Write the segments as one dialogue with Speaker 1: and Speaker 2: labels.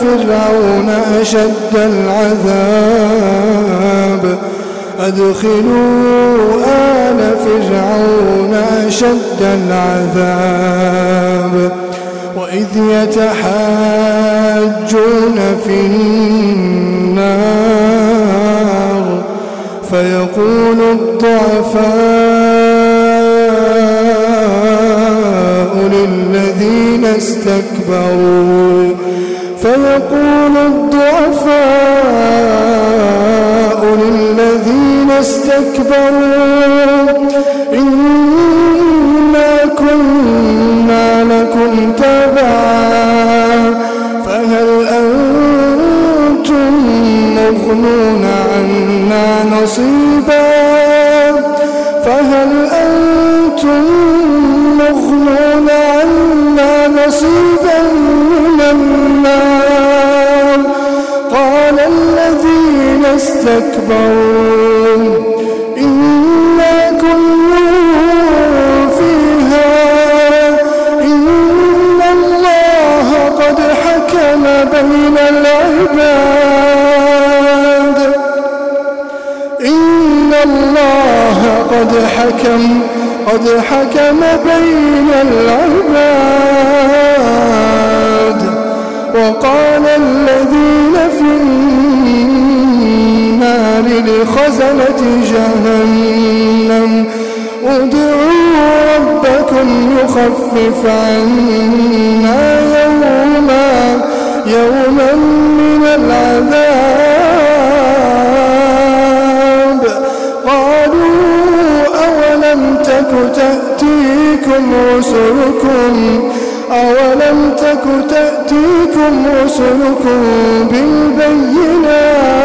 Speaker 1: فرعون أشد العذاب. أدخلوا آل فرعون أشد العذاب. وإذ يتحاجون في النار فيقول الضعفاء للذين استكبروا فيقول الضعفاء للذين استكبروا إنا كنا لكم تبعا فهل أنتم مغنون عنا نصيبا؟ فهل أنتم مغنون عنا نصيبا؟ من استكبروا إنا كل فيها. إن الله قد حكم بين العباد. إن الله قد حكم قد حكم بين العباد. لخزنة جهنم. ادعوا ربكم يخفف عنا يوما يوما من العذاب. قالوا أولم تك تأتيكم رسلكم؟ أولم تك تأتيكم رسلكم بالبينات؟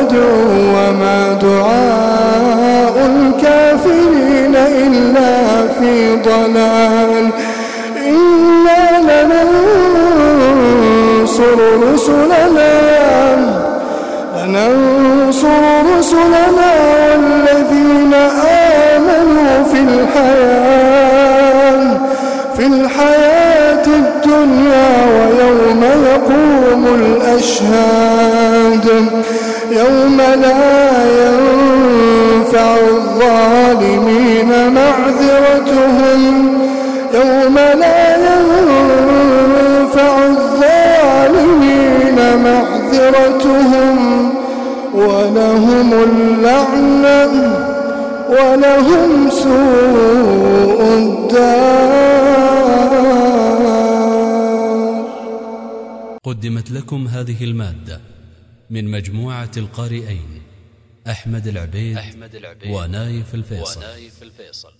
Speaker 1: فادعوا وما دعاء الكافرين إلا في ضلال. إنا لننصر رسلنا لننصر رسلنا والذين آمنوا في الحياة في الحياة الدنيا ويوم يقوم الأشهاد. يوم لا ينفع الظالمين معذرتهم. يوم لا ينفع الظالمين معذرتهم. ولهم اللعنة ولهم سوء الدار.
Speaker 2: قدمت لكم هذه المادة. من مجموعة القارئين أحمد العبيد, أحمد العبيد ونايف الفيصل, ونايف الفيصل.